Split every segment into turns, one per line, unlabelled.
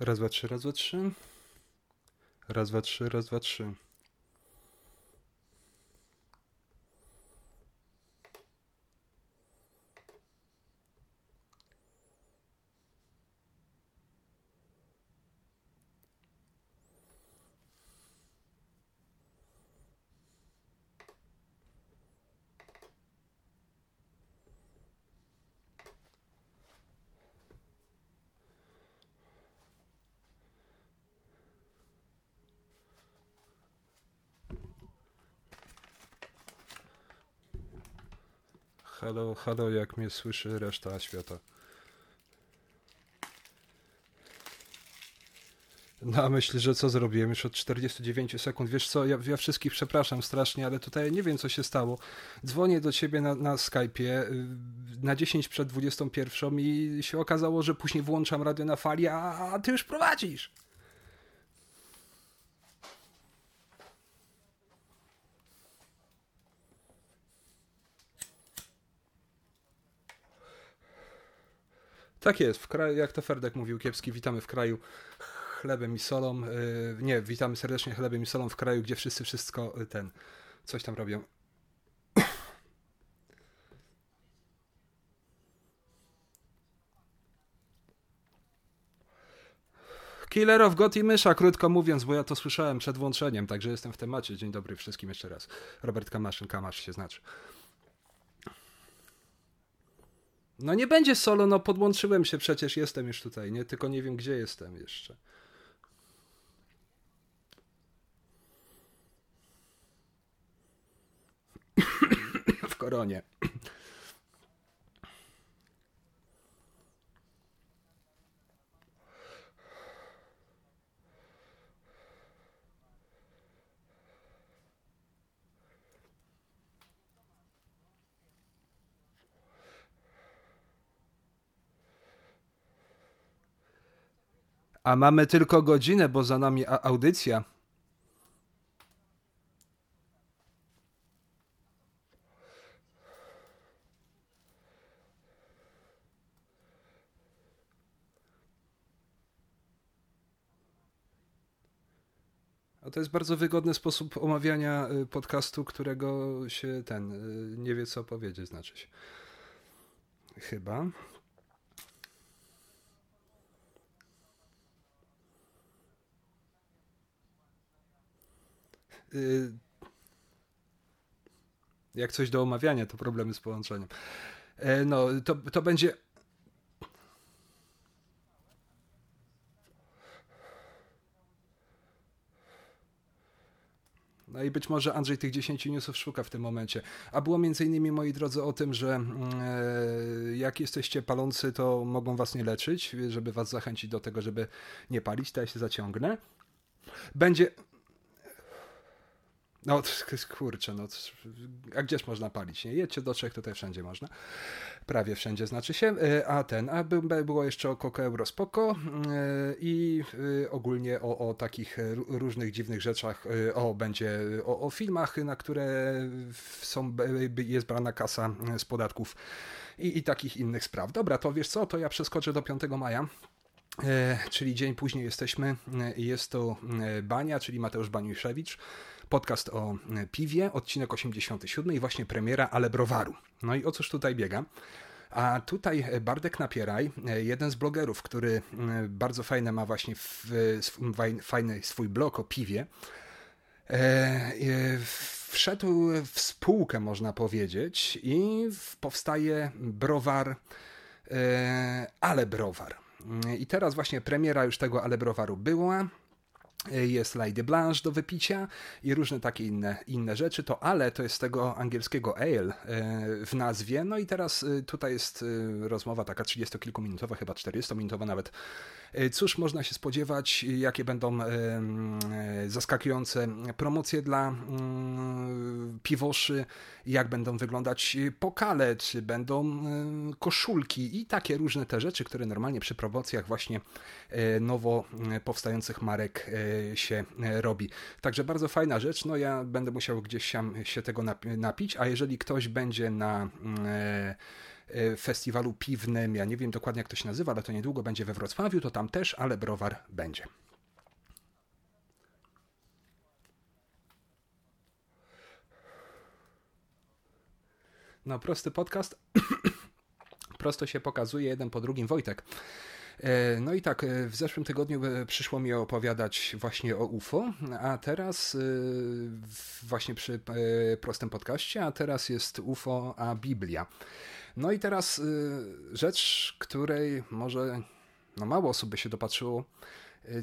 Raz, dwa, trzy, raz, dwa, trzy. Raz, dwa, trzy, raz, dwa, trzy. Halo, halo, jak mnie słyszy reszta świata. No, myślę, że co zrobiłem już od 49 sekund. Wiesz co, ja, ja, wszystkich przepraszam strasznie, ale tutaj nie wiem, co się stało. Dzwonię do ciebie na, na Skype'ie y, na 10 przed 21 i się okazało, że później włączam radio na fali, a ty już prowadzisz. Tak jest, w kraju, jak to Ferdek mówił, kiepski, witamy w kraju chlebem i solą. Yy, nie, witamy serdecznie chlebem i solą w kraju, gdzie wszyscy wszystko yy, ten, coś tam robią. Killer of God i Mysza, krótko mówiąc, bo ja to słyszałem przed włączeniem, także jestem w temacie. Dzień dobry wszystkim jeszcze raz. Robert Kamaszyn, Kamasz się znaczy. No nie będzie solo, no podłączyłem się, przecież jestem już tutaj, nie? Tylko nie wiem, gdzie jestem jeszcze. w koronie. A mamy tylko godzinę, bo za nami audycja. A to jest bardzo wygodny sposób omawiania y, podcastu, którego się ten y, nie wie co powiedzieć, znaczy się. Chyba. Jak coś do omawiania, to problemy z połączeniem. E, no, to, to będzie. No i być może Andrzej tych 10 newsów szuka w tym momencie. A było między innymi, moi drodzy, o tym, że e, jak jesteście palący, to mogą was nie leczyć, żeby was zachęcić do tego, żeby nie palić. Ja się zaciągnę. Będzie, no kurczę, no a gdzież można palić? Nie? Jedźcie do Czech, tutaj wszędzie można. Prawie wszędzie znaczy się. E, a ten, a było jeszcze o Coco Euro Spoko e, i e, ogólnie o, o takich różnych dziwnych rzeczach, o będzie o, o filmach, na które są, jest brana kasa z podatków i, i takich innych spraw. Dobra, to wiesz co, to ja przeskoczę do 5 maja. czyli dzień później jesteśmy. Jest to Bania, czyli Mateusz Baniuszewicz podcast o e, piwie, odcinek 87 i właśnie premiera Ale Browaru. No i o cóż tutaj biega? A tutaj Bardek Napieraj, e, jeden z blogerów, który e, bardzo fajny ma właśnie fajny swój blog o piwie, wszedł w spółkę, można powiedzieć, i powstaje browar, ale browar. I teraz właśnie premiera już tego ale browaru była. Jest Lady Blanche do wypicia i różne takie inne, inne rzeczy. To ale to jest tego angielskiego ale e, w nazwie. No i teraz e, tutaj jest e, rozmowa taka 30-kilkuminutowa, chyba 40-minutowa nawet. Cóż można się spodziewać, jakie będą zaskakujące promocje dla mm, piwoszy, jak będą wyglądać pokale, czy będą koszulki i takie różne te rzeczy, które normalnie przy promocjach właśnie nowo powstających marek się e, robi. Także bardzo fajna rzecz. No ja będę musiał gdzieś się tego napić, a jeżeli ktoś będzie na mm, e, festiwalu piwnym. Ja nie wiem dokładnie jak to się nazywa, ale to niedługo będzie we Wrocławiu, to tam też, ale browar będzie. No, prosty podcast. Prosto się pokazuje jeden po drugim. Wojtek. E, no i tak, e, w zeszłym tygodniu e, przyszło mi opowiadać właśnie o UFO, a teraz właśnie przy prostym podcaście, a teraz jest UFO, a Biblia. No i teraz rzecz, której może no mało osób by się dopatrzyło.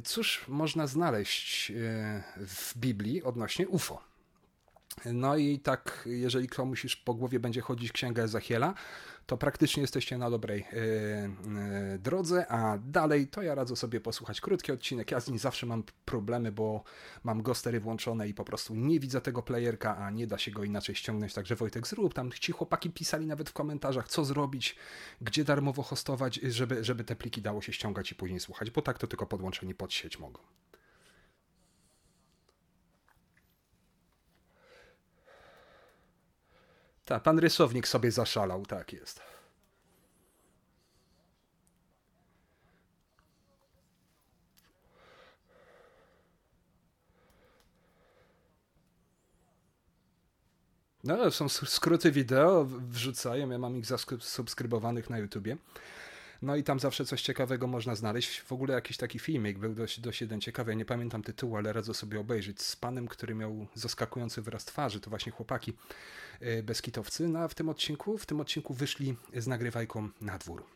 Cóż można znaleźć w Biblii odnośnie UFO? No i tak, jeżeli komuś po głowie będzie chodzić księga Ezechiela, to praktycznie jesteście na dobrej yy, yy, drodze, a dalej to ja radzę sobie posłuchać krótki odcinek. Ja z nim zawsze mam problemy, bo mam gostery włączone i po prostu nie widzę tego playerka, a nie da się go inaczej ściągnąć. Także Wojtek, zrób tam. Ci chłopaki pisali nawet w komentarzach, co zrobić, gdzie darmowo hostować, żeby, żeby te pliki dało się ściągać i później słuchać, bo tak to tylko podłączeni pod sieć mogą. Tak, pan rysownik sobie zaszalał, tak jest. No, są skróty wideo, wrzucają, ja mam ich zasubskrybowanych na YouTubie. No i tam zawsze coś ciekawego można znaleźć. W ogóle jakiś taki filmik był dość, dość jeden ciekawy. Ja nie pamiętam tytułu, ale radzę sobie obejrzeć. Z panem, który miał zaskakujący wyraz twarzy. To właśnie chłopaki y, beskitowcy. No a w tym odcinku, w tym odcinku wyszli z nagrywajką na dwór.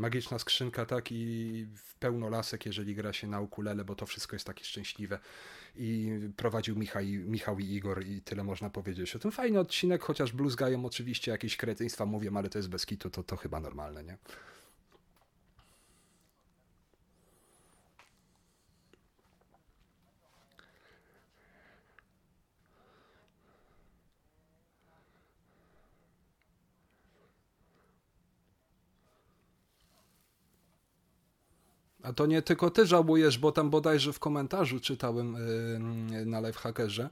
Magiczna skrzynka, tak, i pełno lasek, jeżeli gra się na ukulele, bo to wszystko jest takie szczęśliwe. I prowadził Michał, Michał i Igor i tyle można powiedzieć o tym. Fajny odcinek, chociaż bluzgają oczywiście jakieś kretyństwa, mówię, ale to jest bez kitu, to, to chyba normalne, nie? A to nie tylko ty żałujesz, bo tam bodajże w komentarzu czytałem yy, na Lifehackerze,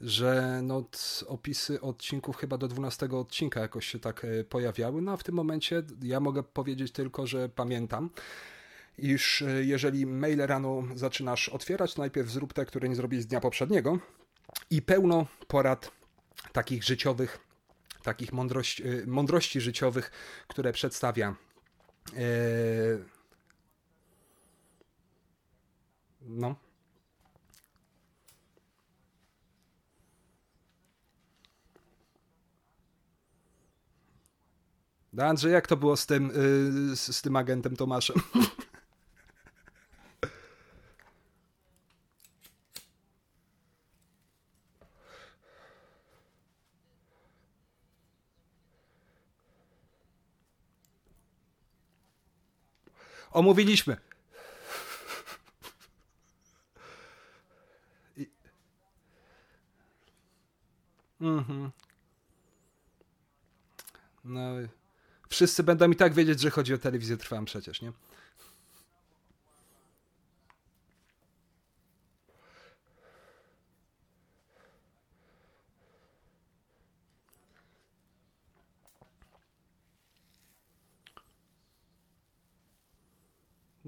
że no, opisy odcinków chyba do 12 odcinka jakoś się tak yy, pojawiały. No a w tym momencie ja mogę powiedzieć tylko, że pamiętam, iż yy, jeżeli maile rano zaczynasz otwierać, najpierw zrób te, które nie zrobiłeś z dnia poprzedniego i pełno porad takich życiowych, takich mądrości, yy, mądrości życiowych, które przedstawia yy, no. Andrzej, jak to było z tym, yy, z, z tym agentem Tomaszem? Omówiliśmy. Mhm. No, wszyscy będą i tak wiedzieć, że chodzi o telewizję trwałą przecież, nie?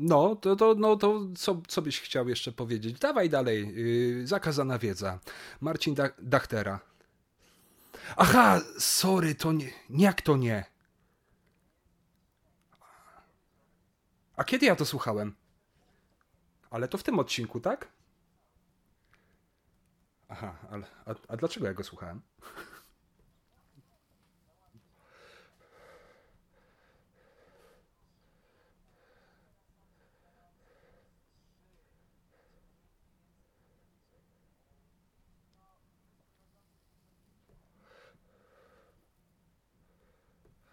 No, to, to, no, to co, co byś chciał jeszcze powiedzieć? Dawaj dalej. Yy, zakazana wiedza. Marcin Dachtera. Aha, sorry, to nie. Jak to nie? A kiedy ja to słuchałem? Ale to w tym odcinku, tak? Aha, ale, a, a dlaczego ja go słuchałem?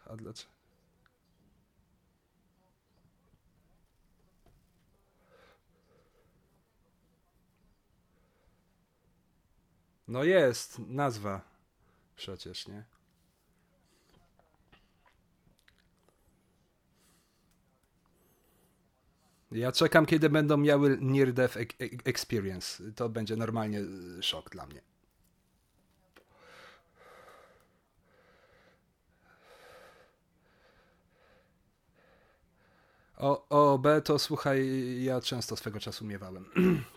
A dlaczego? No jest nazwa przecież, nie? Ja czekam, kiedy będą miały Near Death e- e- Experience. To będzie normalnie szok dla mnie. O, o B to słuchaj, ja często swego czasu miewałem.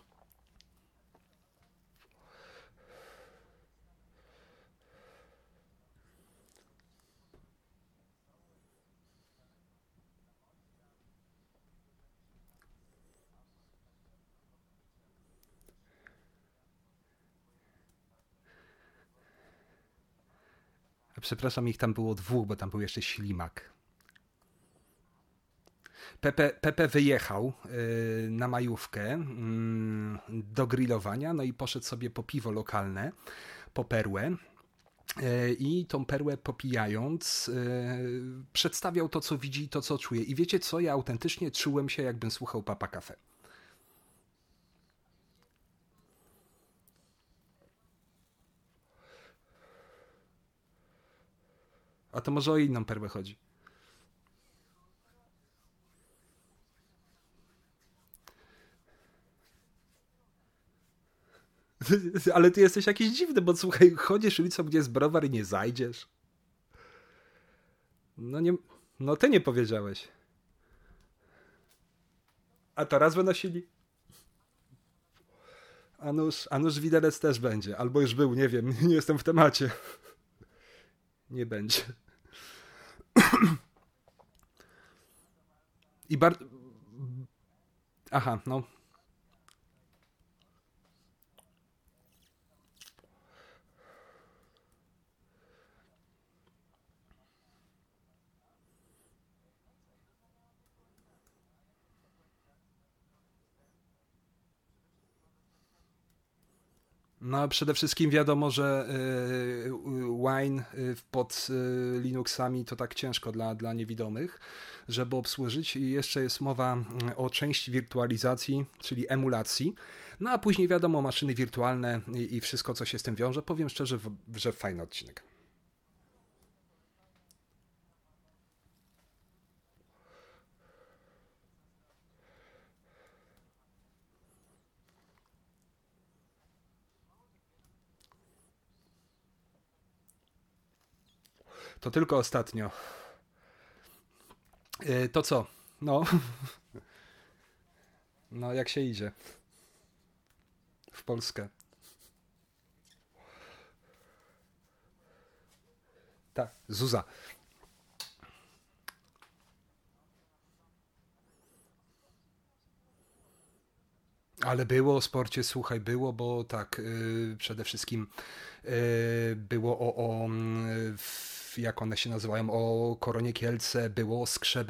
Przepraszam, ich tam było dwóch, bo tam był jeszcze ślimak. Pepe, Pepe wyjechał y, na majówkę mm, do grillowania, no i poszedł sobie po piwo lokalne, po perłę. Y, I tą perłę popijając, y, przedstawiał to, co widzi, to, co czuje. I wiecie co? Ja autentycznie czułem się, jakbym słuchał Papa Cafe. A to może o inną perłę chodzi. Ale ty jesteś jakiś dziwny, bo słuchaj, chodzisz ulicą, gdzie jest browar i nie zajdziesz. No nie, no ty nie powiedziałeś. A teraz wynosili. Anusz, Anusz Widelec też będzie, albo już był, nie wiem, nie jestem w temacie. Nie będzie. I bardzo... Aha, no. No, przede wszystkim wiadomo, że y, Wine y, pod y, Linuxami to tak ciężko dla, dla niewidomych, żeby obsłużyć. I jeszcze jest mowa mm, o części wirtualizacji, czyli emulacji. No a później wiadomo, maszyny wirtualne i, i wszystko, co się z tym wiąże. Powiem szczerze, że fajny odcinek. To tylko ostatnio. E, to co? No. No, jak się idzie? W Polskę. Tak, Zuza. Ale było o sporcie, słuchaj, było, bo tak, yy, przede wszystkim yy, było o, o yy, jak one się nazywają, o Koronie Kielce, było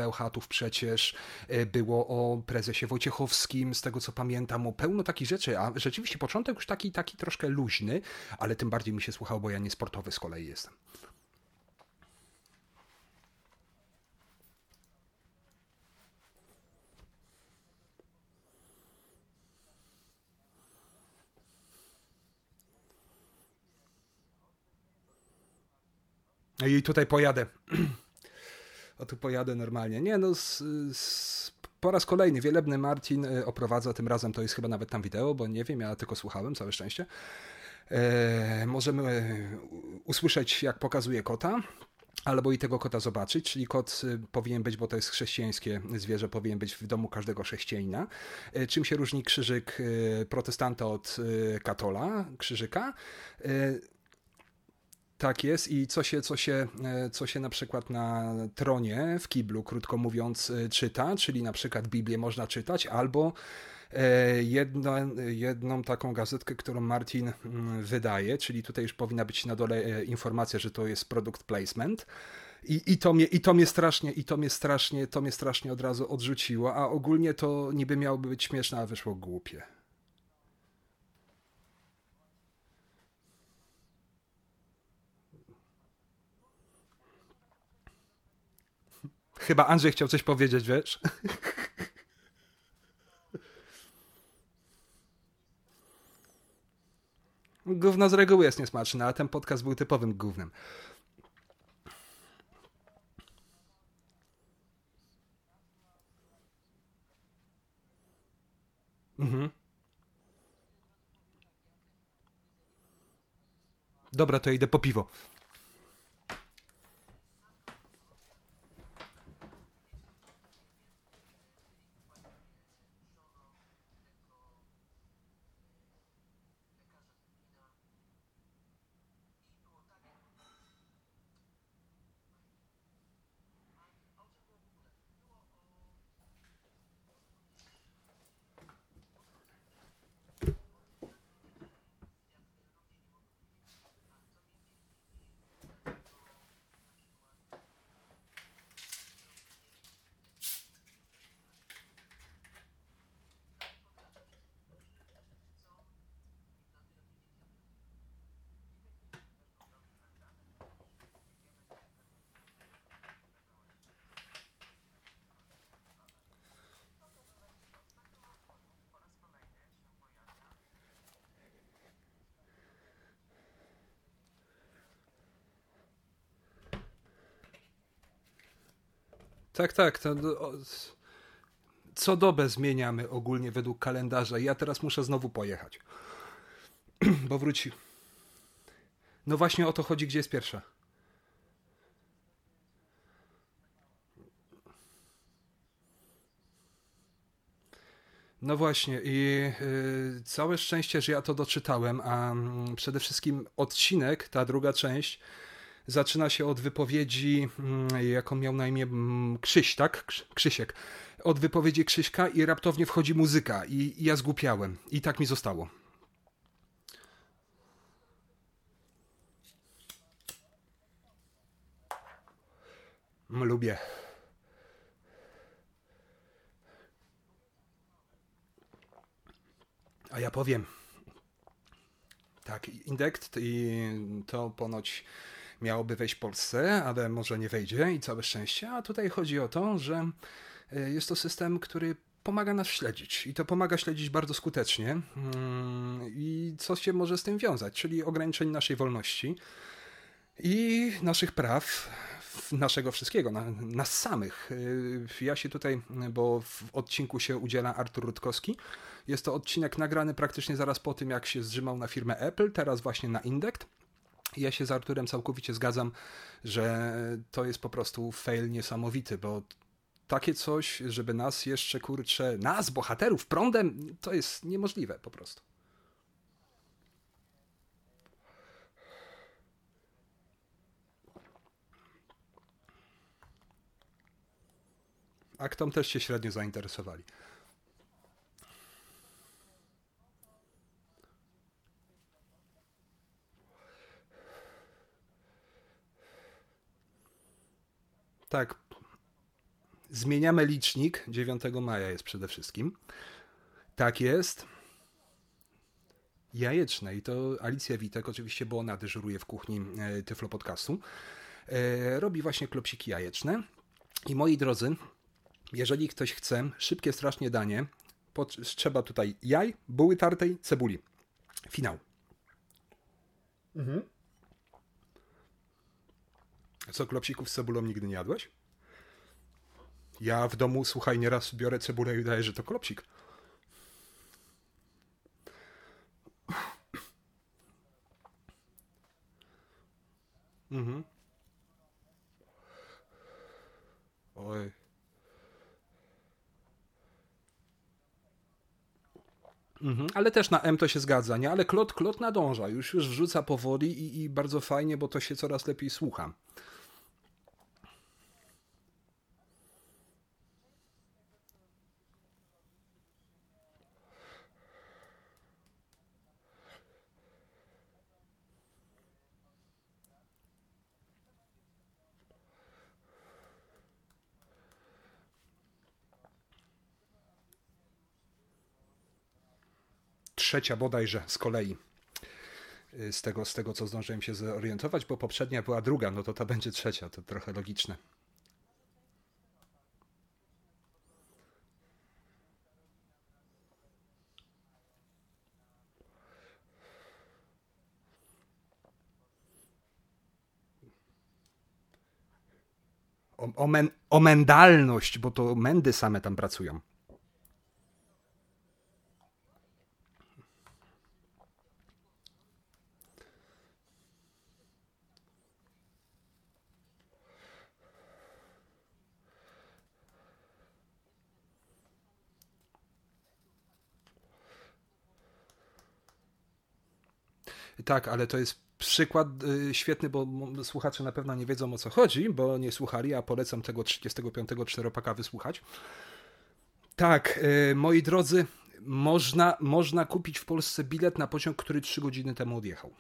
o Chatów przecież, e, było o prezesie Wojciechowskim, z tego co pamiętam, o pełno takich rzeczy, a rzeczywiście początek już taki, taki troszkę luźny, ale tym bardziej mi się słuchał, bo ja nie sportowy z kolei jestem. I tutaj pojadę. O tu pojadę normalnie. Nie, no z, z, po raz kolejny wielebny Marcin e, oprowadza, tym razem to jest chyba nawet tam wideo, bo nie wiem, ja tylko słuchałem, całe szczęście. E, możemy e, usłyszeć, jak pokazuje kota, albo i tego kota zobaczyć, czyli kot e, powinien być, bo to jest chrześcijańskie zwierzę, powinien być w domu każdego chrześcijanina. Czym się różni krzyżyk protestanta od katola, krzyżyka? Tak jest i co się, co, się, e, co się na przykład na tronie w kiblu, krótko mówiąc, e, czyta, czyli na przykład Biblię można czytać, albo e, jedno, jedną taką gazetkę, którą Martin mm, wydaje, czyli tutaj już powinna być na dole informacja, że to jest product placement. I, i, to mnie, I to mnie strasznie, i to mnie strasznie, to mnie strasznie od razu odrzuciło, a ogólnie to niby miałoby być śmieszne, a wyszło głupie. Chyba Andrzej chciał coś powiedzieć, wiesz? Gówno z reguły jest niesmaczne, a ten podcast był typowym gównem. Mhm. Dobra, to idę po piwo. Tak, tak. To, o, co dobę zmieniamy ogólnie według kalendarza. Ja teraz muszę znowu pojechać. Bo wróci. No właśnie o to chodzi, gdzie jest pierwsza. No właśnie, i y, całe szczęście, że ja to doczytałem, a y, przede wszystkim odcinek, ta druga część, zaczyna się od wypowiedzi, mm, jaką miał na imię mm, Krzyś, tak? Krzysiek. Od wypowiedzi Krzyśka i raptownie wchodzi muzyka i, i ja zgłupiałem. I tak mi zostało. Lubię. A ja powiem. Tak, Indekt i to ponoć miałoby wejść Polsce, ale może nie wejdzie i całe szczęście. A tutaj chodzi o to, że e, jest to system, który pomaga nas śledzić i to pomaga śledzić bardzo skutecznie. Mm, I co się może z tym wiązać? Czyli ograniczenie naszej wolności i naszych praw, naszego wszystkiego, na, nas samych. E, ja się tutaj, bo w odcinku się udziela Artur Rutkowski. Jest to odcinek nagrany praktycznie zaraz po tym, jak się zrzymał na firmę Apple, teraz właśnie na Indect. Ja się z Arturem całkowicie zgadzam, że to jest po prostu fail niesamowity, bo takie coś, żeby nas jeszcze kurczę, nas, bohaterów, prądem, to jest niemożliwe po prostu. Aktom też się średnio zainteresowali. Tak. Zmieniamy licznik. 9 maja jest przede wszystkim. Tak jest. Jajeczne. I to Alicja Witek, oczywiście, bo ona dyżuruje w kuchni e, Tyflo Podcastu. E, robi właśnie klopsiki jajeczne. I moi drodzy, jeżeli ktoś chce szybkie strasznie danie, trzeba tutaj jaj, buły tartej, cebuli. Finał. Mhm. Co, klopsików z cebulą nigdy nie jadłeś? Ja w domu, słuchaj, nieraz biorę cebulę i daję, że to klopsik. Mhm. Oj. Mhm, ale też na M to się zgadza, nie? Ale klot, klot nadąża, już już wrzuca powoli i, i bardzo fajnie, bo to się coraz lepiej słucha. Trzecia bodajże z kolei. Y, z tego, z tego, co zdążyłem się zorientować, bo poprzednia była druga, no to ta będzie trzecia, to trochę logiczne. O, o, men, o mendalność, bo to mendy same tam pracują. Tak, ale to jest przykład y, świetny, bo słuchacze na pewno nie wiedzą o co chodzi, bo nie słuchali, a polecam tego 35 czteropaka wysłuchać. Tak, y, moi drodzy, można, można kupić w Polsce bilet na pociąg, który 3 godziny temu odjechał.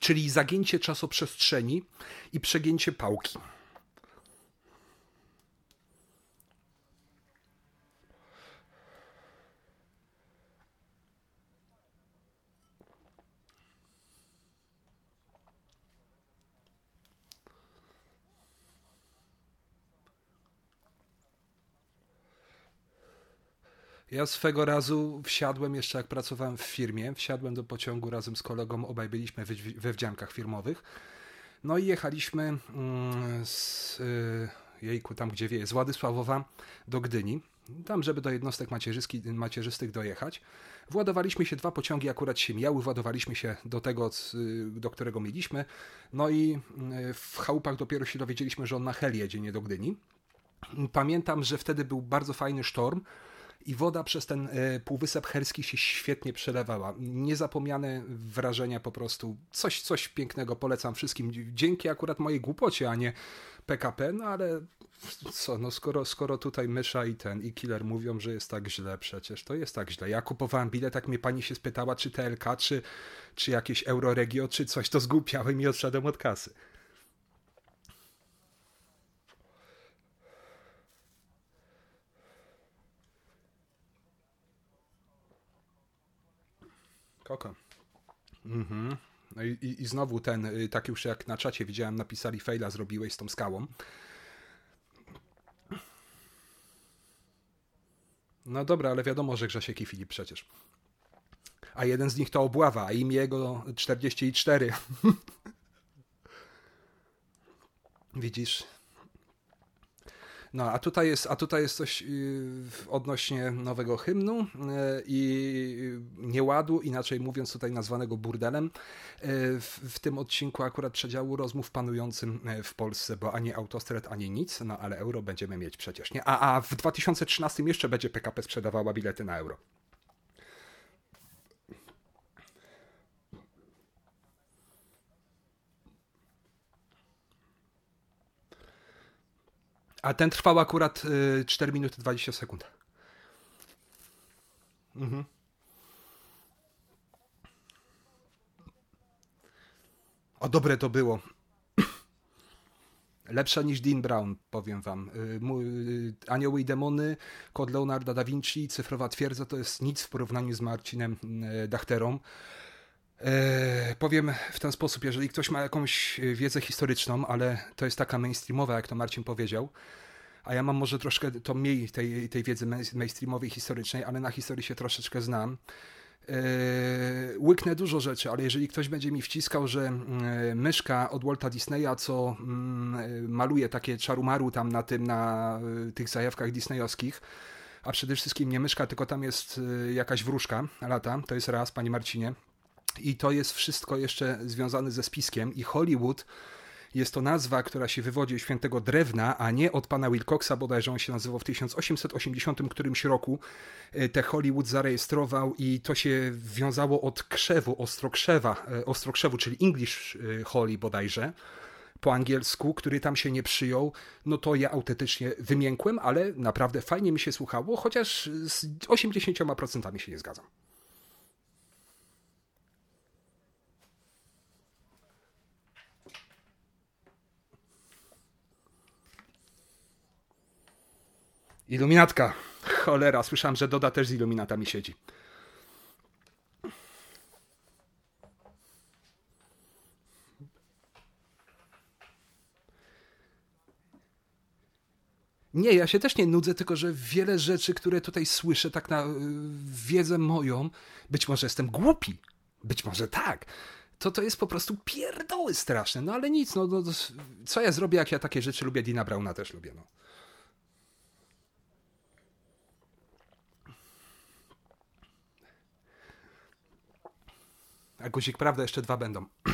Czyli zagięcie czasoprzestrzeni i przegięcie pałki. Ja swego razu wsiadłem, jeszcze jak pracowałem w firmie, wsiadłem do pociągu razem z kolegą, obaj byliśmy we wdziankach firmowych. No i jechaliśmy mm, z y, jejku, tam gdzie wieje, z Władysławowa do Gdyni, tam żeby do jednostek macierzystych dojechać. Władowaliśmy się, dwa pociągi akurat się miały, władowaliśmy się do tego, do którego mieliśmy. No i y, w chałupach dopiero się dowiedzieliśmy, że on na hel jedzie, nie do Gdyni. Pamiętam, że wtedy był bardzo fajny sztorm, i woda przez ten e, półwysep herski się świetnie przelewała. Niezapomniane wrażenia po prostu. Coś, coś pięknego polecam wszystkim. Dzięki akurat mojej głupocie, a nie PKP, no ale co, no skoro, skoro tutaj Mysza i ten i Killer mówią, że jest tak źle przecież, to jest tak źle. Ja kupowałem bilet, jak mnie pani się spytała, czy TLK, czy, czy jakieś Euroregio, czy coś, to zgłupiałem i odszedłem od kasy. Koko. Mhm. No i, i, i, znowu ten, y, tak już jak na czacie widziałem, napisali faila zrobiłeś z tą skałą. No dobra, ale wiadomo, że Grzesiek i Filip przecież. A jeden z nich to obława, a imię jego 44. Widzisz, no, a tutaj jest, a tutaj jest coś y, odnośnie nowego hymnu y, i nieładu, inaczej mówiąc tutaj nazwanego burdelem, y, w, w tym odcinku akurat przedziału rozmów panującym w Polsce, bo ani autostrad, ani nic, no ale euro będziemy mieć przecież, nie? A, a w 2013 jeszcze będzie PKP sprzedawała bilety na euro. A ten trwał akurat y, 4 minuty 20 sekund. Mhm. O, dobre to było. Lepsza niż Dean Brown, powiem wam. Y, y, Anioły i demony, kod Leonarda da Vinci, cyfrowa twierdza to jest nic w porównaniu z Marcinem y, Dachterą. E, powiem w ten sposób, jeżeli ktoś ma jakąś wiedzę historyczną, ale to jest taka mainstreamowa, jak to Marcin powiedział, a ja mam może troszkę to mniej tej, tej wiedzy mainstreamowej, historycznej, ale na historii się troszeczkę znam. Yy, łyknę dużo rzeczy, ale jeżeli ktoś będzie mi wciskał, że yy, myszka od Walta Disneya, co yy, maluje takie czarumaru tam na tym, na tych zajawkach disneyowskich, a przede wszystkim nie myszka, tylko tam jest jakaś wróżka lata, to jest raz, panie Marcinie, i to jest wszystko jeszcze związane ze spiskiem i Hollywood jest to nazwa, która się wywodzi od świętego drewna, a nie od pana Wilcoxa, bodajże on się nazywał w 1880 którymś roku. E, te Hollywood zarejestrował i to się wiązało od krzewu, ostrokrzewa, e, ostrokrzewu, czyli English e, Holly bodajże po angielsku, który tam się nie przyjął, no to ja autentycznie wymiękłem, ale naprawdę fajnie mi się słuchało, chociaż z 80% się nie zgadzam. Iluminatka. Cholera, słyszałem, że Doda też z iluminatami siedzi. Nie, ja się też nie nudzę, tylko że wiele rzeczy, które tutaj słyszę, tak na y, wiedzę moją, być może jestem głupi, być może tak, to to jest po prostu pierdoły straszne, no ale nic, no, no co ja zrobię, jak ja takie rzeczy lubię, Dina Brauna też lubię, no. A guzik, prawda, jeszcze dwa będą.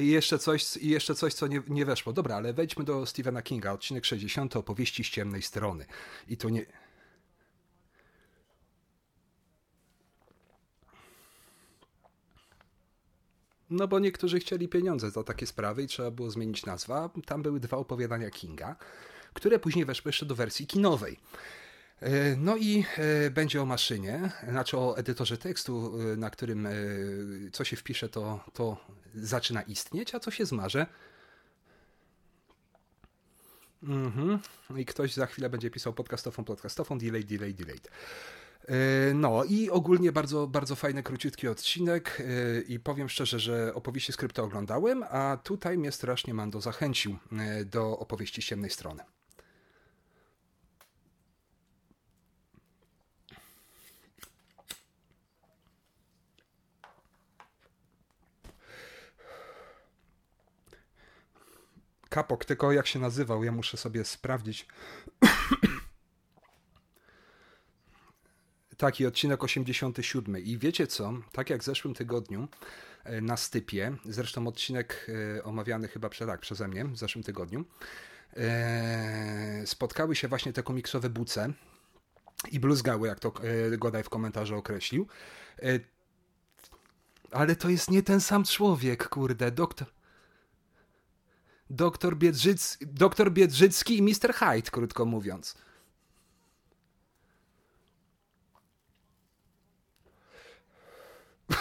I jeszcze coś, i jeszcze coś co nie, nie weszło. Dobra, ale wejdźmy do Stephena Kinga, odcinek 60, opowieści z ciemnej strony. I to nie... No bo niektórzy chcieli pieniądze za takie sprawy i trzeba było zmienić nazwę. Tam były dwa opowiadania Kinga, które później weszły jeszcze do wersji kinowej. E, no i e, będzie o maszynie, znaczy o edytorze tekstu, e, na którym co się wpisze, to, to zaczyna istnieć, a co się zmarze. Mhm. I ktoś za chwilę będzie pisał podcastofon, podcastofon, delay, delay, delay. No i ogólnie bardzo, bardzo fajny, króciutki odcinek i powiem szczerze, że opowieści skrypta oglądałem, a tutaj mnie strasznie Mando zachęcił do opowieści z ciemnej strony. Kapok, tylko jak się nazywał, ja muszę sobie sprawdzić. Taki odcinek 87. I wiecie co? Tak jak w zeszłym tygodniu e, na stypie, zresztą odcinek e, omawiany chyba prze, tak, przeze mnie w zeszłym tygodniu, e, spotkały się właśnie te komiksowe buce i bluzgały, jak to Godaj w komentarzu określił. Ale to jest nie ten sam człowiek, kurde, doktor doktor, Biedrzyc, doktor Biedrzycki i Mr. Hyde, krótko mówiąc.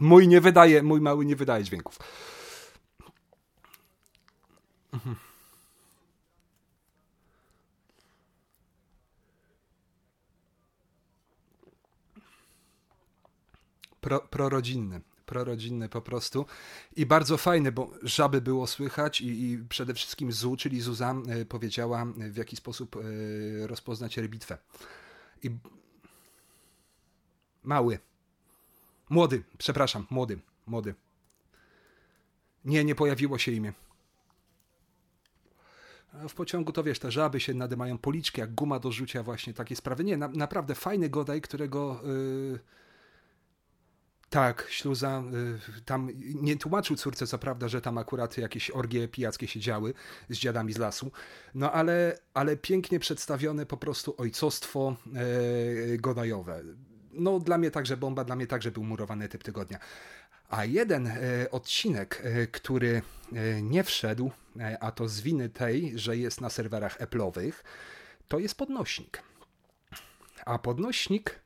mój nie wydaje, mój mały nie wydaje dźwięków. Pro, prorodzinny prorodzinny po prostu i bardzo fajny, bo żaby było słychać i, i przede wszystkim Zu, czyli Zuzan e, powiedziała w jaki sposób e, rozpoznać rybitwę. I mały. Młody, przepraszam, młody, młody. Nie, nie pojawiło się imię. w pociągu to wiesz, te żaby się nadymają policzki, jak guma do rzucia, właśnie takie sprawy. Nie, na, naprawdę fajny godaj, którego. Yy tak, śluza y, tam nie tłumaczył córce co prawda, że tam akurat jakieś orgie pijackie się działy z dziadami z lasu, no ale, ale pięknie przedstawione po prostu ojcostwo e, godajowe. No dla mnie także bomba, dla mnie także był murowany typ tygodnia. A jeden e, odcinek, e, który e, nie wszedł, a to z winy tej, że jest na serwerach Apple'owych, to jest podnośnik. A podnośnik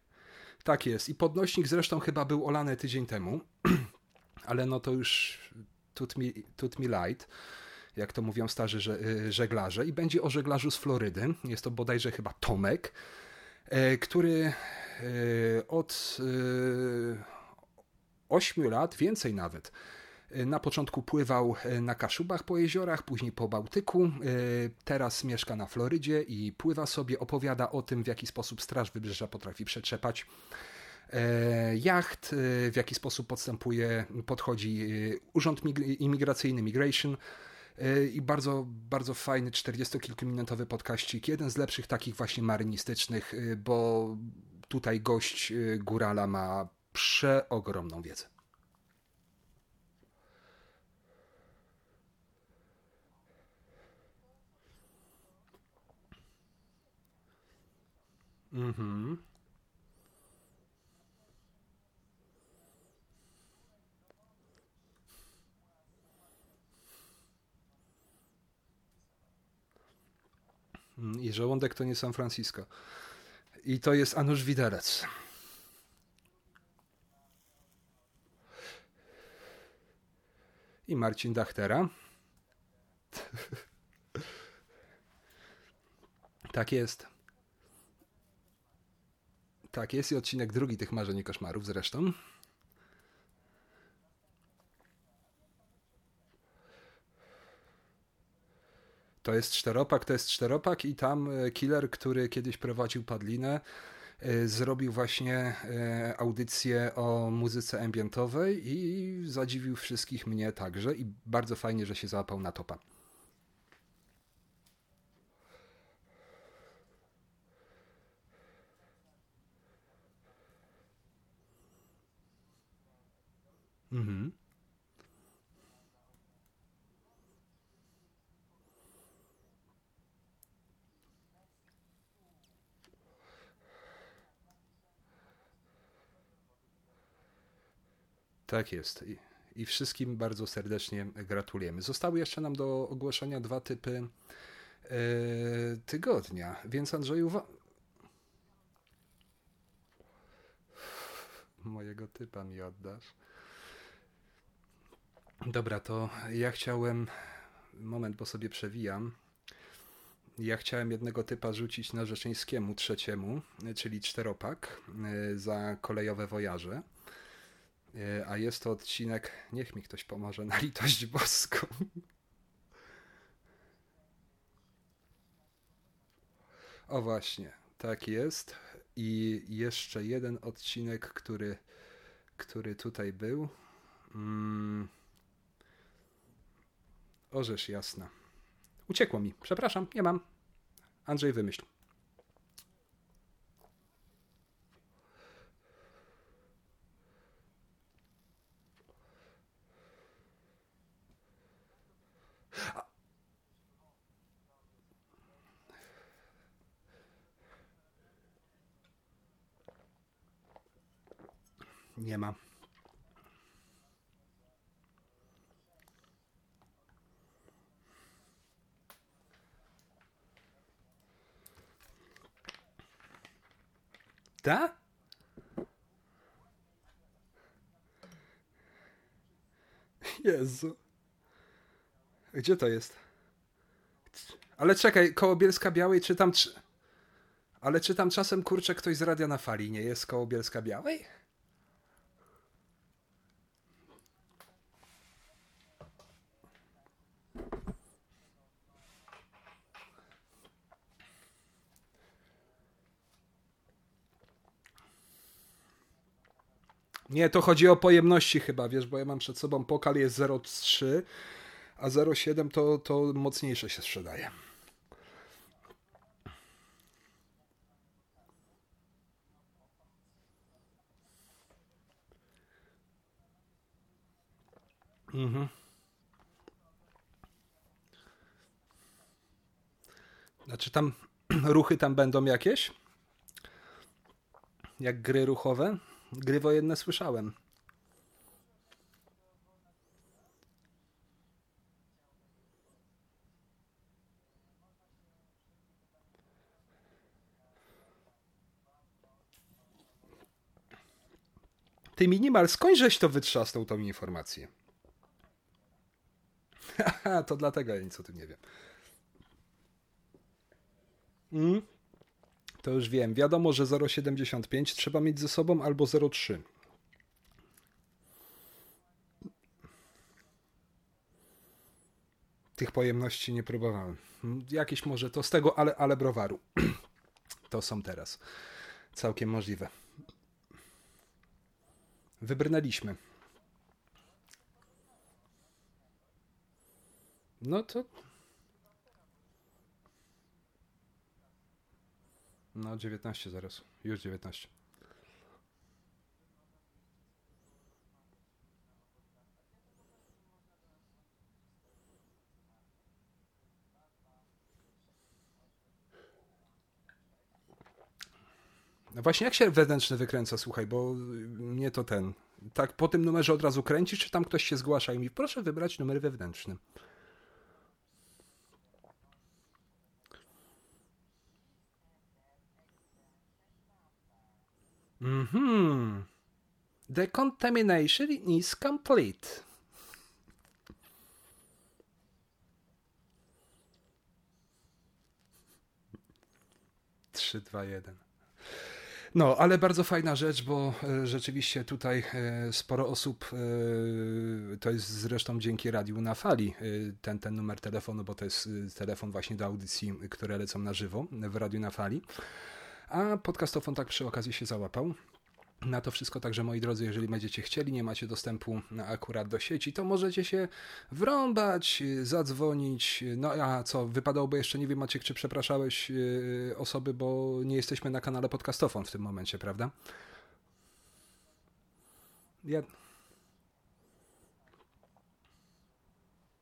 tak jest. I podnośnik zresztą chyba był olany tydzień temu, ale no to już tut mi, tut mi light, jak to mówią starzy y, żeglarze. I będzie o żeglarzu z Florydy. Jest to bodajże chyba Tomek, e, który e, od 8 e, lat, więcej nawet, na początku pływał na Kaszubach po jeziorach, później po Bałtyku. Teraz mieszka na Florydzie i pływa sobie, opowiada o tym, w jaki sposób Straż Wybrzeża potrafi przetrzepać jacht, w jaki sposób podstępuje, podchodzi Urząd Imigracyjny, Migration. I bardzo, bardzo fajny 40-kilkuminutowy podkaścik. Jeden z lepszych takich właśnie marynistycznych, bo tutaj gość Górala ma przeogromną wiedzę. Mhm. I żołądek to nie San Francisco. I to jest Anusz Widelec. I Marcin Dachtera. tak jest. Tak jest i odcinek drugi tych marzeń i koszmarów zresztą. To jest czteropak, to jest czteropak i tam e, killer, który kiedyś prowadził Padlinę, e, zrobił właśnie e, audycję o muzyce ambientowej i zadziwił wszystkich mnie także i bardzo fajnie, że się załapał na topa. Mhm. Tak jest. I, I wszystkim bardzo serdecznie gratulujemy. Zostały jeszcze nam do ogłoszenia dwa typy e, tygodnia, więc Andrzeju. Wa- Mojego typa mi oddasz. Dobra, to ja chciałem. Moment, bo sobie przewijam. Ja chciałem jednego typa rzucić na Rzeszyńskiemu trzeciemu, czyli czteropak e, za kolejowe wojaże. E, a jest to odcinek, niech mi ktoś pomoże na litość boską. O właśnie, tak jest. I jeszcze jeden odcinek, który, który tutaj był. Mm. Orzesz jasna. Uciekło mi. Przepraszam, nie mam. Andrzej wymyśl. Nie ma. Ta? Jezu. Gdzie to jest? Ale czekaj, koło Bielska Białej czytam... Czy... Ale czy tam czasem, kurczę, ktoś z Radia na Fali nie jest koło Bielska Białej? Nie, to chodzi o pojemności chyba, wiesz, bo ja mam przed sobą pokal jest 0,3, a 0,7 to, to mocniejsze się sprzedaje. Mhm. Znaczy tam ruchy tam będą jakieś? Jak gry ruchowe? Gry wojenne słyszałem. Ty minimal, skąd żeś to wytrzasnął tą informację? To dlatego ja nic o tym nie wiem. Mm? To już wiem. Wiadomo, że 0,75 trzeba mieć ze sobą albo 0,3. Tych pojemności nie próbowałem. Jakieś może to z tego, ale, ale browaru. To są teraz. Całkiem możliwe. Wybrnęliśmy. No to No 19 zaraz. Już 19. No właśnie, jak się wewnętrzny wykręca, słuchaj, bo mnie to ten. Tak po tym numerze od razu kręcisz, czy tam ktoś się zgłasza i mi proszę wybrać numer wewnętrzny. Mhm. The contamination is complete. Trzy, dwa, jeden. No, ale bardzo fajna rzecz, bo e, rzeczywiście tutaj e, sporo osób, e, to jest zresztą dzięki radiu na fali, ten, ten numer telefonu, bo to jest telefon właśnie do audycji, które lecą na żywo w radiu na fali. A podcastofon tak przy okazji się załapał na to wszystko. Także moi drodzy, jeżeli będziecie chcieli, nie macie dostępu akurat do sieci, to możecie się wrąbać, zadzwonić. No a co, wypadałoby jeszcze, nie wiem Maciek, czy przepraszałeś yy, osoby, bo nie jesteśmy na kanale Podcastofon w tym momencie, prawda? Ja...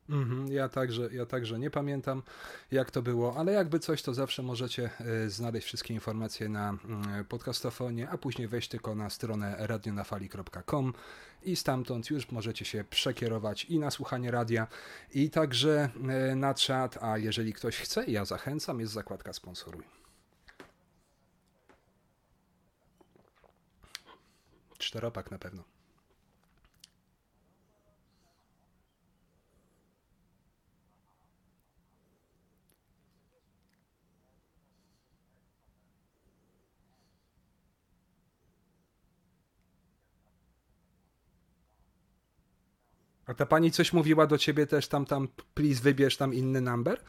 Mhm, ja, także, ja także nie pamiętam, jak to było, ale jakby coś, to zawsze możecie e, znaleźć wszystkie informacje na mm, podcastofonie, a później wejść tylko na stronę radionafali.com i stamtąd już możecie się przekierować i na słuchanie radia, i także e, na czat, a jeżeli ktoś chce, ja zachęcam, jest zakładka sponsoruj. Czteropak na pewno. A ta pani coś mówiła do ciebie też tam, tam, please wybierz tam inny number?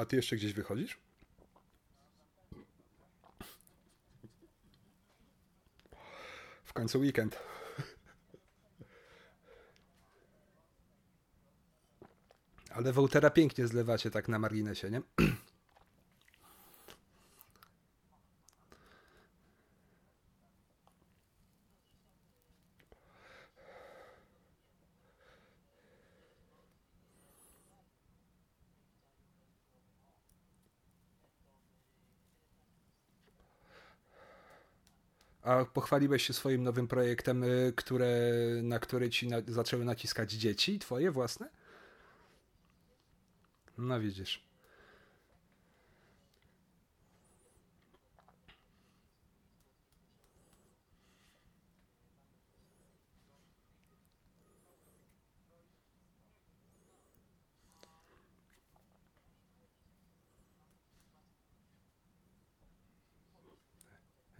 A ty jeszcze gdzieś wychodzisz? W końcu weekend. Ale Wołtera pięknie zlewacie tak na marginesie, nie? A pochwaliłeś się swoim nowym projektem, y, które, na który ci na, zaczęły naciskać dzieci twoje własne? No widzisz.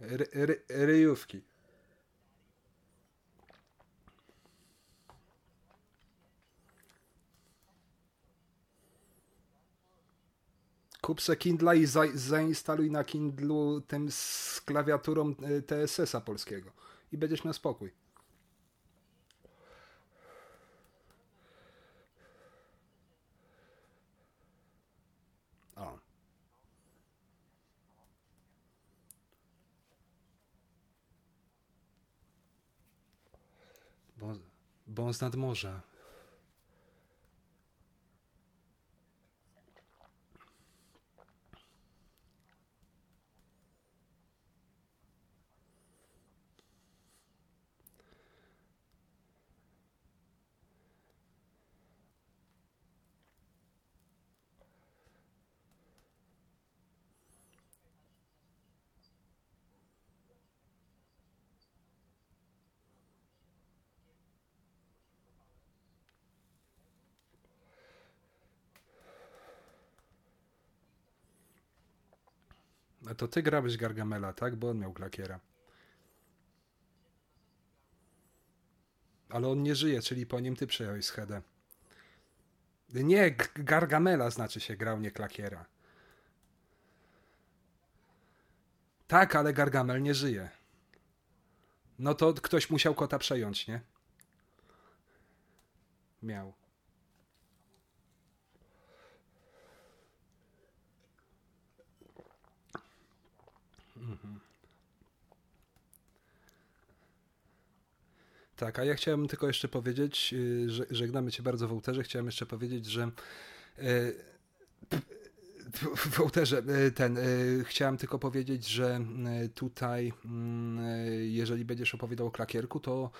Ry, ry, ryjówki. Kup se Kindla i za, zainstaluj na Kindlu tym z klawiaturą y, TSS-a polskiego i będziesz miał spokój. Z nad morza. A to ty grałeś Gargamela, tak? Bo on miał klakiera. Ale on nie żyje, czyli po nim ty przejąłeś schedę. Nie, Gargamela znaczy się grał, nie klakiera. Tak, ale Gargamel nie żyje. No to ktoś musiał kota przejąć, nie? Miał. Tak, a ja chciałem tylko jeszcze powiedzieć, y, że żegnamy Cię bardzo Wołterze, chciałem jeszcze powiedzieć, że y, Wołterze y, ten, chciałem tylko powiedzieć, że tutaj mm, jeżeli będziesz opowiadał o klakierku, to